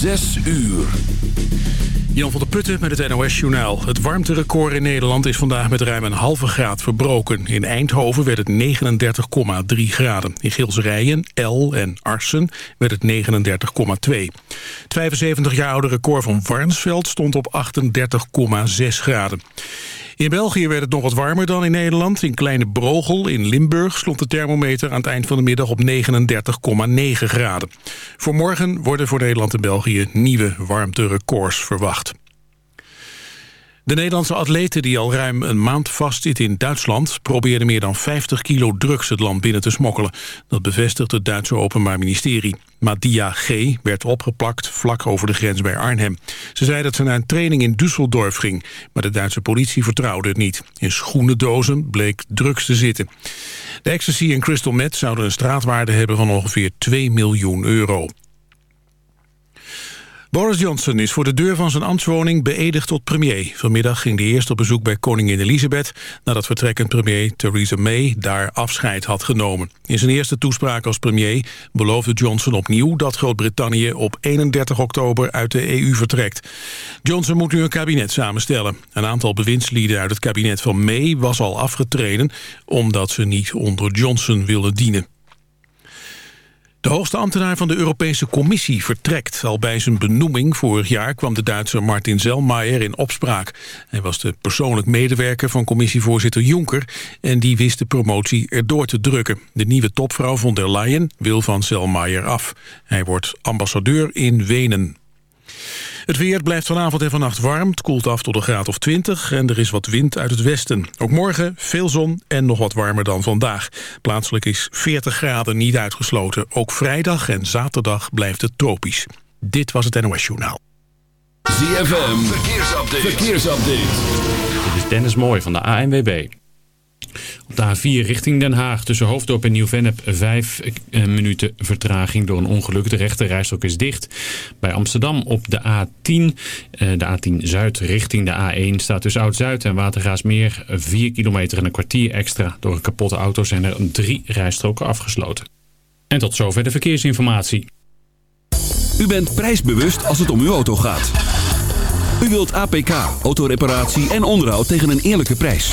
Zes uur. Jan van der Putten met het NOS-journaal. Het warmterecord in Nederland is vandaag met ruim een halve graad verbroken. In Eindhoven werd het 39,3 graden. In Gilserijen, El en Arsen werd het 39,2. Het 75 jaar oude record van Warnsveld stond op 38,6 graden. In België werd het nog wat warmer dan in Nederland. In Kleine Brogel in Limburg stond de thermometer aan het eind van de middag op 39,9 graden. Voor morgen worden voor Nederland en België nieuwe warmterecords verwacht. De Nederlandse atlete die al ruim een maand vastzit in Duitsland... probeerde meer dan 50 kilo drugs het land binnen te smokkelen. Dat bevestigt het Duitse Openbaar Ministerie. Madia G. werd opgeplakt vlak over de grens bij Arnhem. Ze zei dat ze naar een training in Düsseldorf ging... maar de Duitse politie vertrouwde het niet. In schoenendozen bleek drugs te zitten. De ecstasy en crystal meth zouden een straatwaarde hebben van ongeveer 2 miljoen euro. Boris Johnson is voor de deur van zijn ambtswoning beëdigd tot premier. Vanmiddag ging de eerste op bezoek bij koningin Elizabeth... nadat vertrekkend premier Theresa May daar afscheid had genomen. In zijn eerste toespraak als premier beloofde Johnson opnieuw... dat Groot-Brittannië op 31 oktober uit de EU vertrekt. Johnson moet nu een kabinet samenstellen. Een aantal bewindslieden uit het kabinet van May was al afgetreden... omdat ze niet onder Johnson willen dienen. De hoogste ambtenaar van de Europese Commissie vertrekt. Al bij zijn benoeming vorig jaar kwam de Duitser Martin Selmayr in opspraak. Hij was de persoonlijk medewerker van commissievoorzitter Juncker... en die wist de promotie erdoor te drukken. De nieuwe topvrouw von der Leyen wil van Selmayr af. Hij wordt ambassadeur in Wenen. Het weer blijft vanavond en vannacht warm. Het koelt af tot een graad of 20 en er is wat wind uit het westen. Ook morgen veel zon en nog wat warmer dan vandaag. Plaatselijk is 40 graden niet uitgesloten. Ook vrijdag en zaterdag blijft het tropisch. Dit was het NOS Journaal. ZFM, verkeersupdate. verkeersupdate. Dit is Dennis Mooij van de ANWB. Op de A4 richting Den Haag tussen Hoofddorp en Nieuw-Vennep vijf eh, minuten vertraging door een ongeluk. De rechte rijstrook is dicht. Bij Amsterdam op de A10, eh, de A10 Zuid richting de A1 staat tussen Oud-Zuid en Watergaasmeer 4 kilometer en een kwartier extra. Door een kapotte auto zijn er drie rijstroken afgesloten. En tot zover de verkeersinformatie. U bent prijsbewust als het om uw auto gaat. U wilt APK, autoreparatie en onderhoud tegen een eerlijke prijs.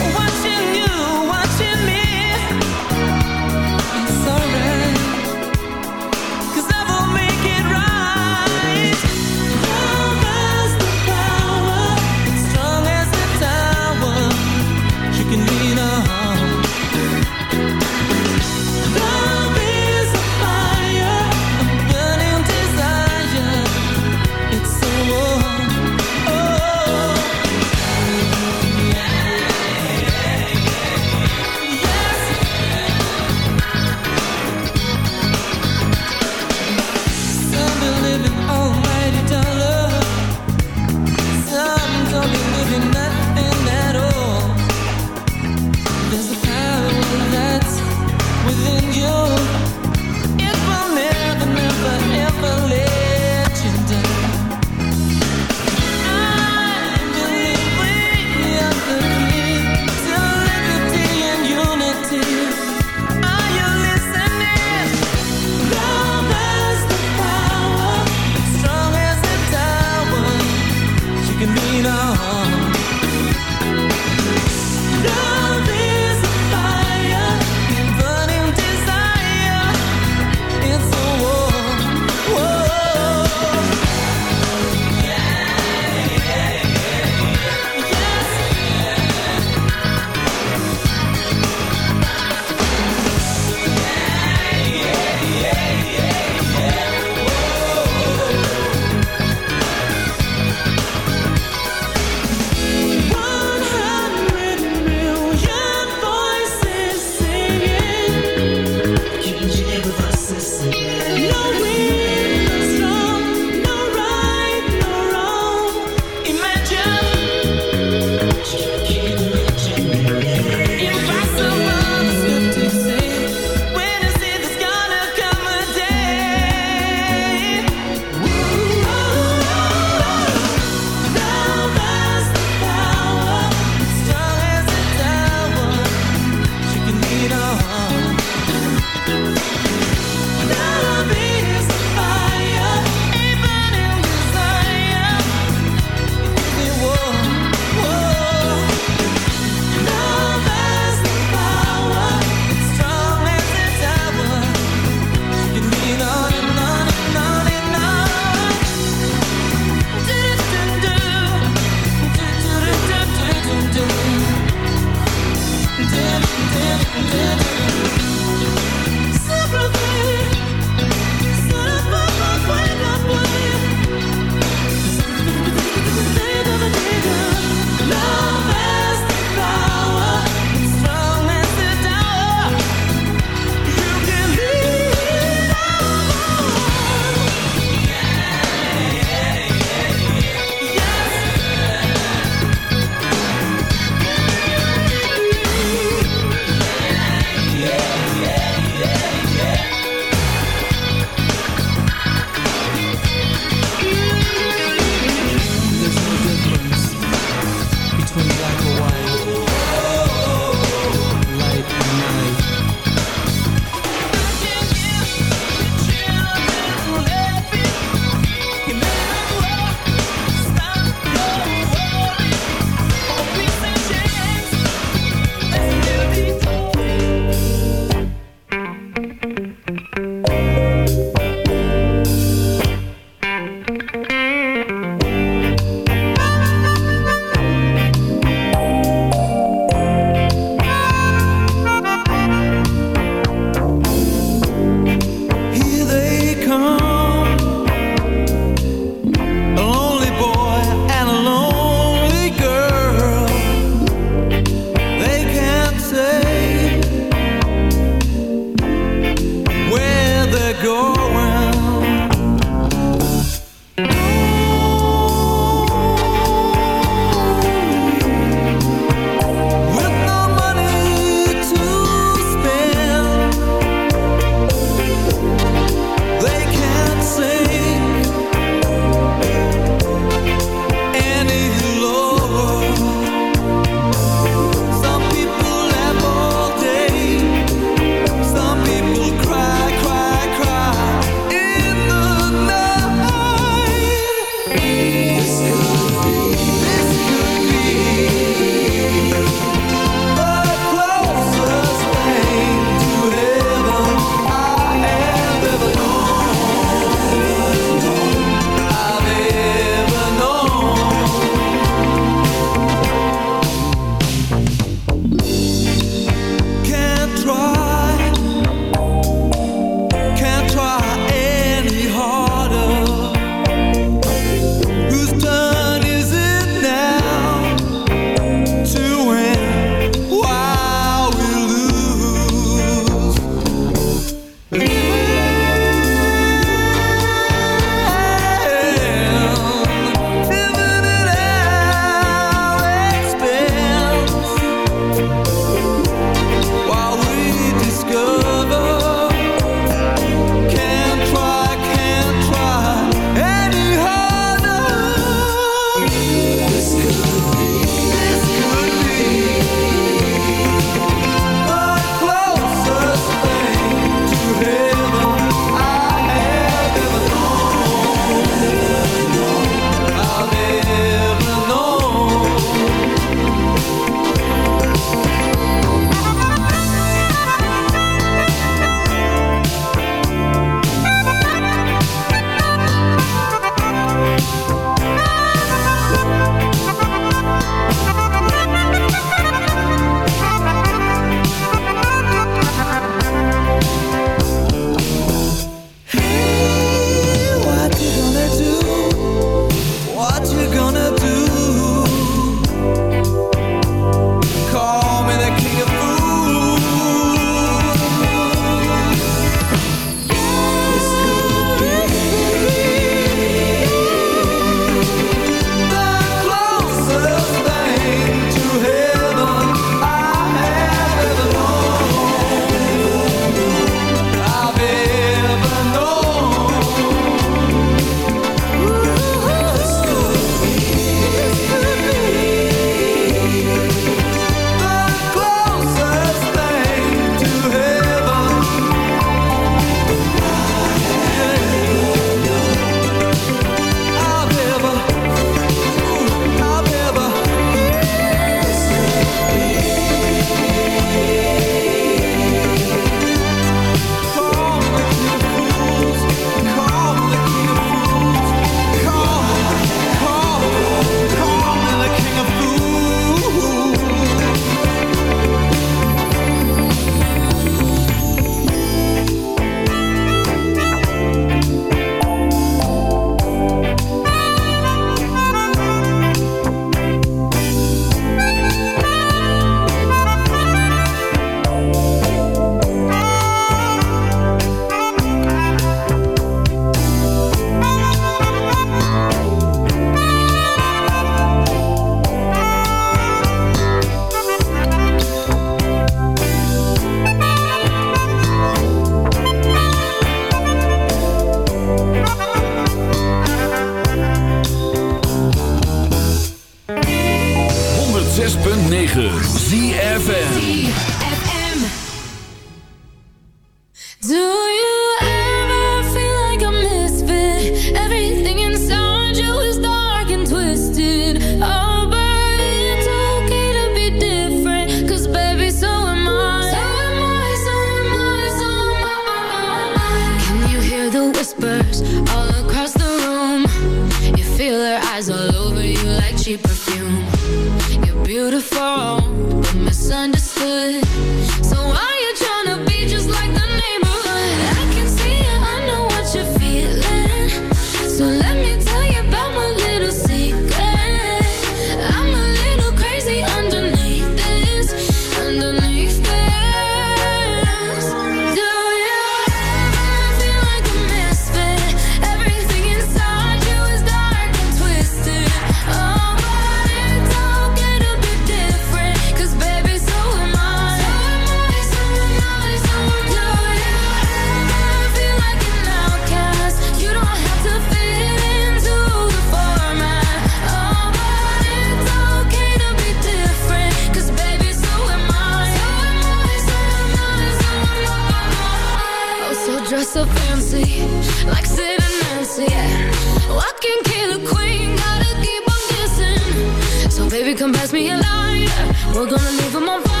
so fancy, like Sid and Nancy. Yeah. Oh, I can kill a queen, gotta keep on dancing. So baby, come pass me a lighter. We're gonna leave them on fire.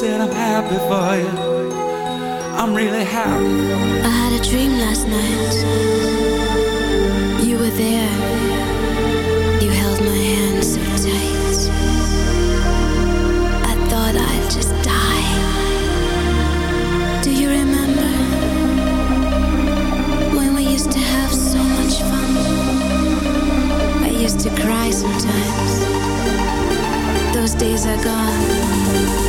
said I'm happy for you. I'm really happy. I had a dream last night. You were there. You held my hand so tight. I thought I'd just die. Do you remember when we used to have so much fun? I used to cry sometimes. Those days are gone.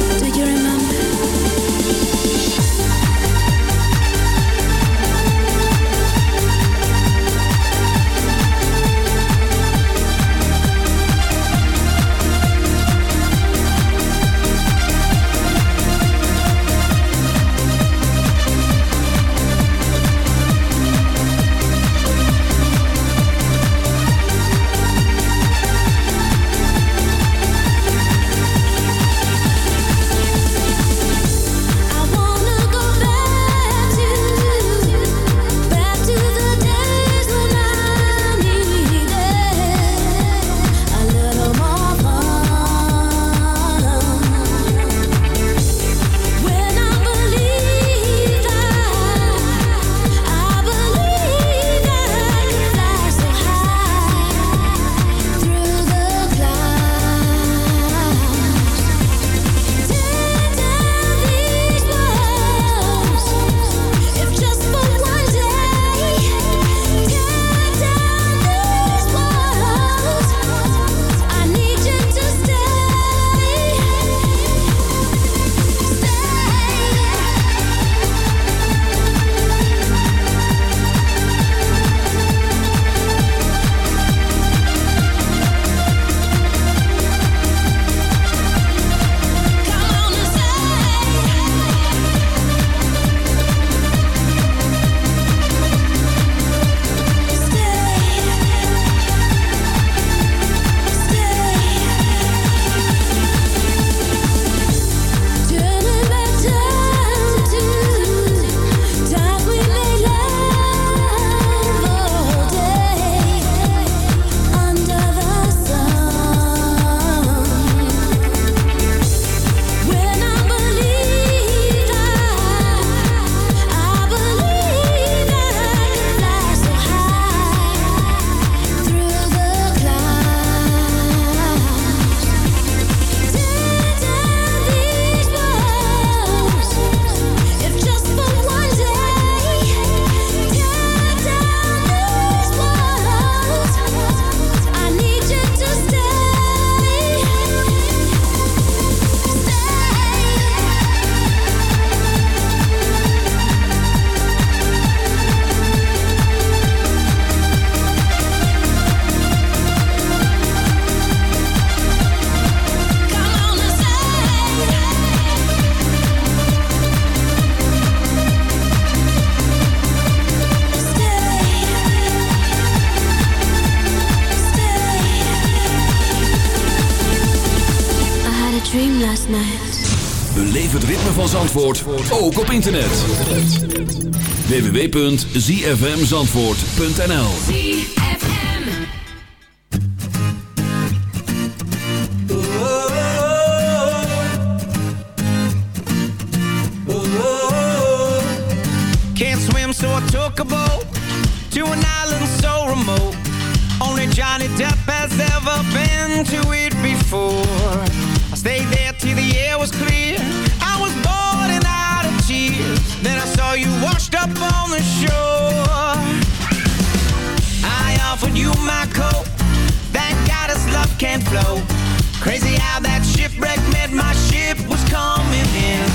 Internet. www.zfmzandvoort.nl Can't swim, so I took a boat to an island so remote. Only Johnny Depp has ever been to it before. I stayed there till the air was clear. Then I saw you washed up on the shore. I offered you my coat. Thank God his love can't flow. Crazy how that shipwreck meant my ship was coming in.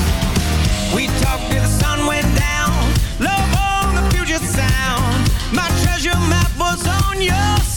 We talked till the sun went down. Love on the future sound. My treasure map was on your skin.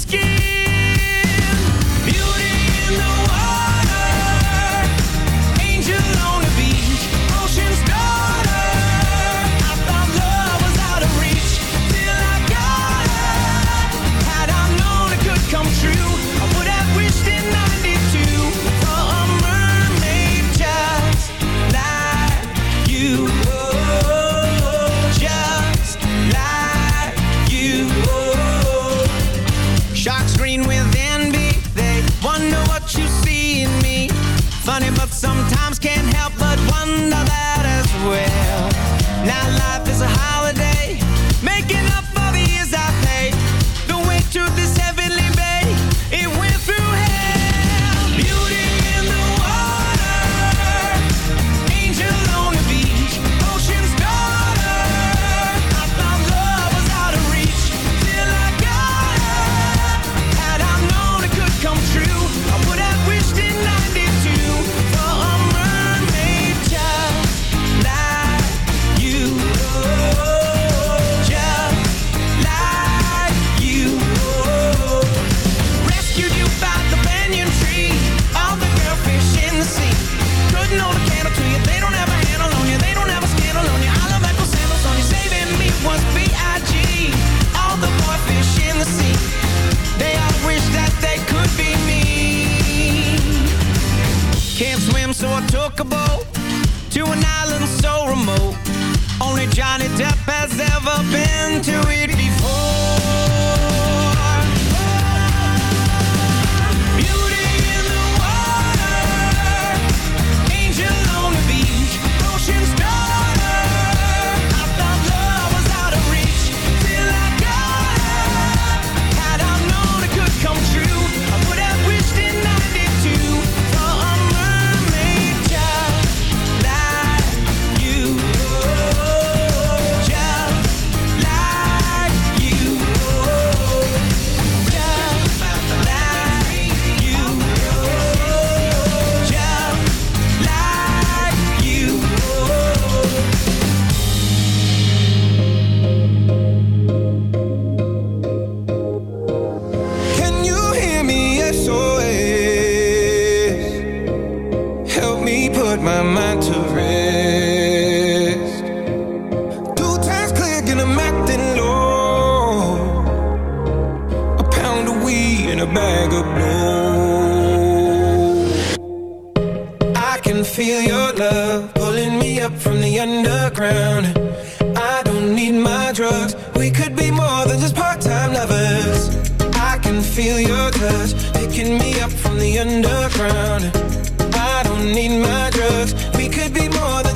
more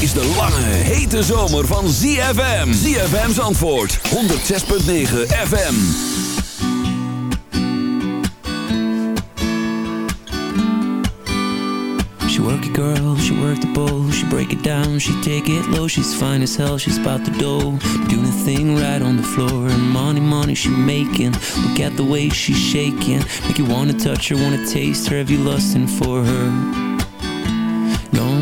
Is de lange, hete zomer van ZFM. ZFM's antwoord. 106.9 FM. She work it girl, she work the bowl. She break it down, she take it low. She's fine as hell, she's about to dough. Doing a thing right on the floor. And money, money she making. Look at the way she's shaking. Make you wanna touch her, wanna taste her. Have you lusting for her?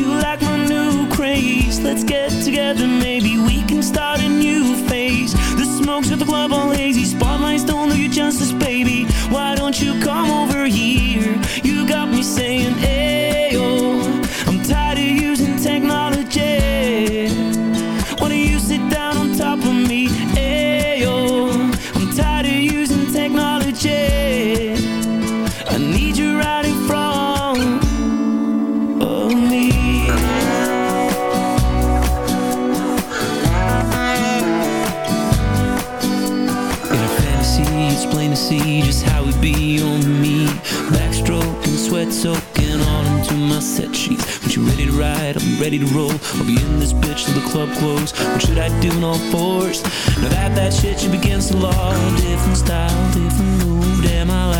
you like my new craze. Let's get together, maybe we can start a new phase. The smokes at the club all hazy Spotlights don't do you justice, baby. Why don't you come over here? You got me saying, ayo ride, I'm ready to roll. I'll be in this bitch till the club close. What should I do in all fours? Now that that shit you begins to law. Different style, different move. Damn, I like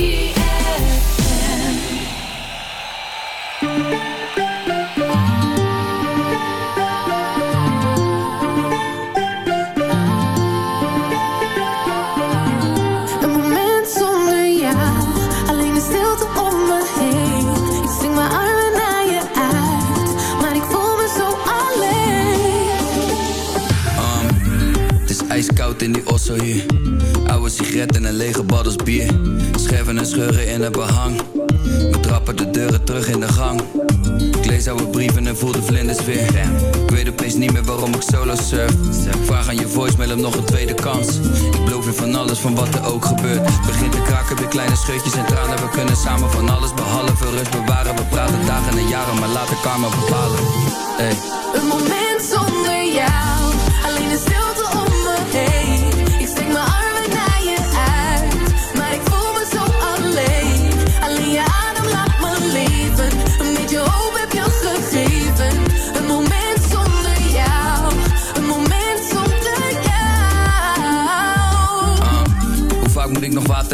in die osso hier. Oude sigaret en een lege baddels bier. Scherven en scheuren in het behang. We trappen de deuren terug in de gang. Ik lees oude brieven en voel de vlinders weer. Ik weet opeens niet meer waarom ik solo surf. Vraag aan je voicemail om nog een tweede kans. Ik beloof je van alles, van wat er ook gebeurt. Begint te kraken, weer kleine scheutjes en tranen. We kunnen samen van alles behalve rust bewaren. We praten dagen en jaren, maar laten karma bepalen. Hey. Een moment zonder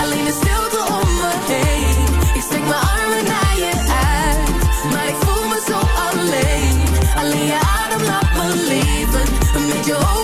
Alleen de stilte om me heen. Ik steek mijn armen naar je uit. Maar ik voel me zo alleen. Alleen je adem laat me leven. Een beetje hoop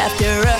after a